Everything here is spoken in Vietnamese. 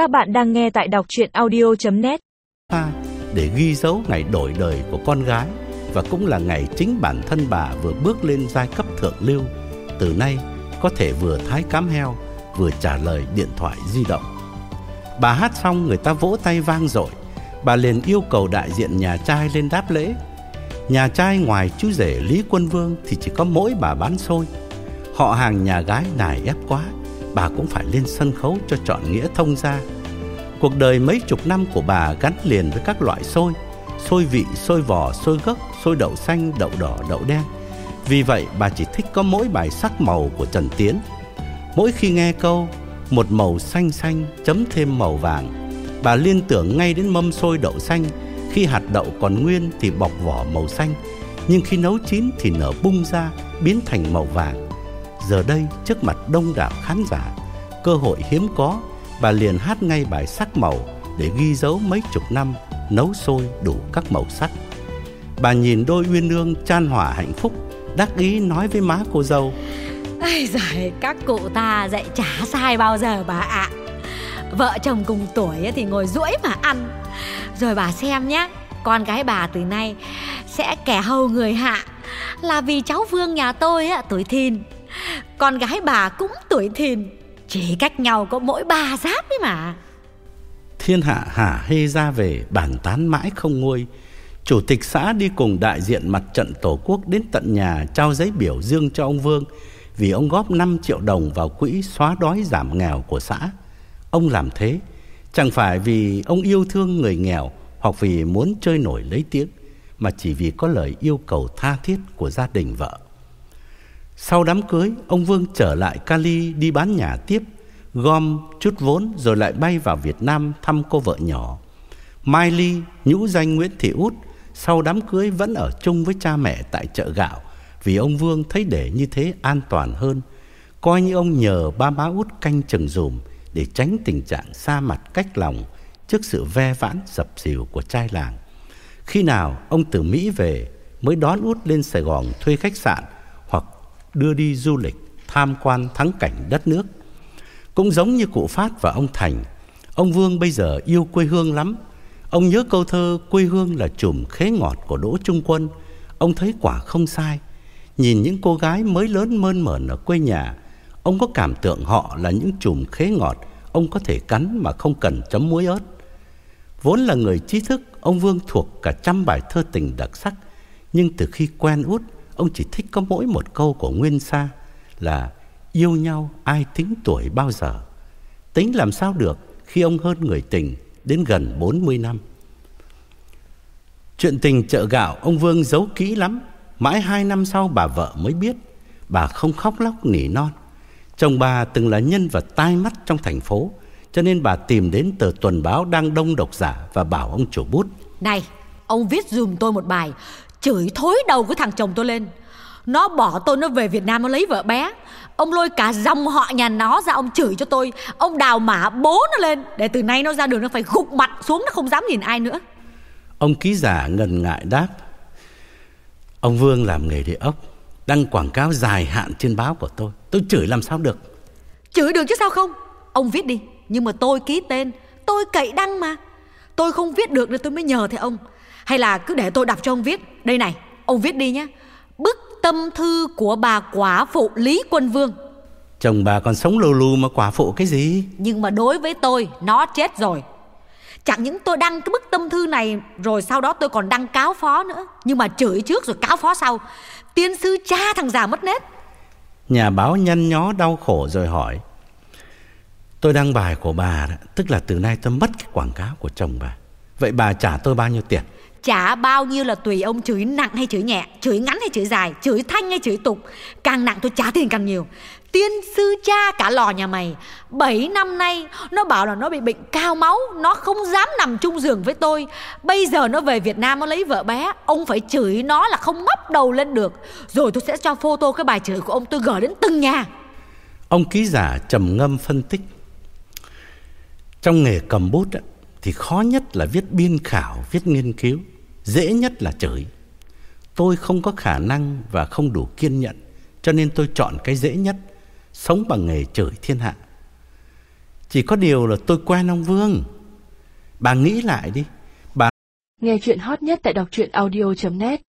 Các bạn đang nghe tại đọc chuyện audio.net để ghi dấu ngày đổi đời của con gái và cũng là ngày chính bản thân bà vừa bước lên giai cấp thượng lưu. Từ nay có thể vừa thái cám heo vừa trả lời điện thoại di động. Bà hát xong người ta vỗ tay vang dội. Bà liền yêu cầu đại diện nhà trai lên đáp lễ. Nhà trai ngoài chú rể Lý Quân Vương thì chỉ có mỗi bà bán xôi. Họ hàng nhà gái nài ép quá, bà cũng phải lên sân khấu cho chọn nghĩa thông ra. Cuộc đời mấy chục năm của bà gắn liền với các loại xôi, xôi vị, xôi vỏ, xôi gấc, xôi đậu xanh, đậu đỏ, đậu đen. Vì vậy bà chỉ thích có mỗi bài sắc màu của Trần Tiến. Mỗi khi nghe câu một màu xanh xanh chấm thêm màu vàng, bà liên tưởng ngay đến mâm xôi đậu xanh, khi hạt đậu còn nguyên thì bọc vỏ màu xanh, nhưng khi nấu chín thì nở bung ra, biến thành màu vàng. Giờ đây trước mặt đông đảo khán giả, cơ hội hiếm có, bà liền hát ngay bài sắc màu để ghi dấu mấy chục năm nấu sôi đủ các màu sắc. Bà nhìn đôi uyên ương chan hòa hạnh phúc, đắc ý nói với má cô dâu. Ây giời, các cụ ta dạy chả sai bao giờ bà ạ Vợ chồng cùng tuổi thì ngồi duỗi mà ăn Rồi bà xem nhé Con gái bà từ nay sẽ kẻ hầu người hạ Là vì cháu Vương nhà tôi á, tuổi thìn con gái bà cũng tuổi thìn, Chỉ cách nhau có mỗi ba giáp ấy mà Thiên hạ hả hê ra về, bàn tán mãi không nguôi. Chủ tịch xã đi cùng đại diện mặt trận Tổ quốc đến tận nhà trao giấy biểu dương cho ông Vương, vì ông góp 5 triệu đồng vào quỹ xóa đói giảm nghèo của xã. Ông làm thế, chẳng phải vì ông yêu thương người nghèo hoặc vì muốn chơi nổi lấy tiếng, mà chỉ vì có lời yêu cầu tha thiết của gia đình vợ. Sau đám cưới, ông Vương trở lại Cali đi bán nhà tiếp, gom chút vốn rồi lại bay vào Việt Nam thăm cô vợ nhỏ. Mai Ly, nhũ danh Nguyễn Thị Út, sau đám cưới vẫn ở chung với cha mẹ tại chợ gạo vì ông Vương thấy để như thế an toàn hơn. Coi như ông nhờ ba má Út canh chừng dùm để tránh tình trạng xa mặt cách lòng trước sự ve vãn dập dìu của trai làng. Khi nào ông từ Mỹ về mới đón Út lên Sài Gòn thuê khách sạn đưa đi du lịch tham quan thắng cảnh đất nước. Cũng giống như cụ Phát và ông Thành, ông Vương bây giờ yêu quê hương lắm. Ông nhớ câu thơ quê hương là chùm khế ngọt của Đỗ Trung Quân. Ông thấy quả không sai. Nhìn những cô gái mới lớn mơn mởn ở quê nhà, ông có cảm tưởng họ là những chùm khế ngọt ông có thể cắn mà không cần chấm muối ớt. Vốn là người trí thức, ông Vương thuộc cả trăm bài thơ tình đặc sắc, nhưng từ khi quen út, ông chỉ thích có mỗi một câu của Nguyên Sa là yêu nhau ai tính tuổi bao giờ. Tính làm sao được khi ông hơn người tình đến gần 40 năm. Chuyện tình chợ gạo ông Vương giấu kỹ lắm, mãi hai năm sau bà vợ mới biết, bà không khóc lóc nỉ non. Chồng bà từng là nhân vật tai mắt trong thành phố, cho nên bà tìm đến tờ tuần báo đang đông độc giả và bảo ông chủ bút. Này, ông viết dùm tôi một bài Chửi thối đầu của thằng chồng tôi lên. Nó bỏ tôi nó về Việt Nam nó lấy vợ bé. Ông lôi cả dòng họ nhà nó ra ông chửi cho tôi. Ông đào mã bố nó lên Để từ nay nó ra đường nó phải gục mặt xuống Nó không dám nhìn ai nữa. Ông ký giả ngần ngại đáp Ông Vương làm nghề địa ốc Đăng quảng cáo dài hạn trên báo của tôi. Tôi chửi làm sao được? Chửi được chứ sao không? Ông viết đi Nhưng mà tôi ký tên Tôi cậy đăng mà. Tôi không viết được nên tôi mới nhờ thầy ông Hay là cứ để tôi đọc cho ông viết. Đây này Ông viết đi nhé. Bức tâm thư của bà quả phụ Lý Quân Vương. Chồng bà còn sống lù lù mà quả phụ cái gì? Nhưng mà đối với tôi Nó chết rồi. Chẳng những tôi đăng cái bức tâm thư này Rồi sau đó tôi còn đăng cáo phó nữa. Nhưng mà chửi trước rồi cáo phó sau. Tiên sư cha thằng già mất nết. Nhà báo nhăn nhó đau khổ rồi hỏi Tôi đăng bài của bà đó, Tức là từ nay tôi mất cái quảng cáo của chồng bà. Vậy bà trả tôi bao nhiêu tiền Trả bao nhiêu là tùy ông chửi nặng hay chửi nhẹ, Chửi ngắn hay chửi dài, Chửi thanh hay chửi tục. Càng nặng tôi trả tiền càng nhiều. Tiên sư cha cả lò nhà mày 7 năm nay Nó bảo là nó bị bệnh cao máu, Nó không dám nằm chung giường với tôi. Bây giờ nó về Việt Nam nó lấy vợ bé, Ông phải chửi nó là không ngóc đầu lên được. Rồi tôi sẽ cho photo cái bài chửi của ông, Tôi gửi đến từng nhà. Ông ký giả trầm ngâm phân tích. Trong nghề cầm bút thì khó nhất là viết biên khảo, viết nghiên cứu, dễ nhất là chửi. Tôi không có khả năng và không đủ kiên nhẫn, cho nên tôi chọn cái dễ nhất, sống bằng nghề chửi thiên hạ. Chỉ có điều là tôi quen ông Vương Bà nghĩ lại đi bà Nghe chuyện hot nhất tại đọc truyện audio.net